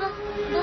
Oh.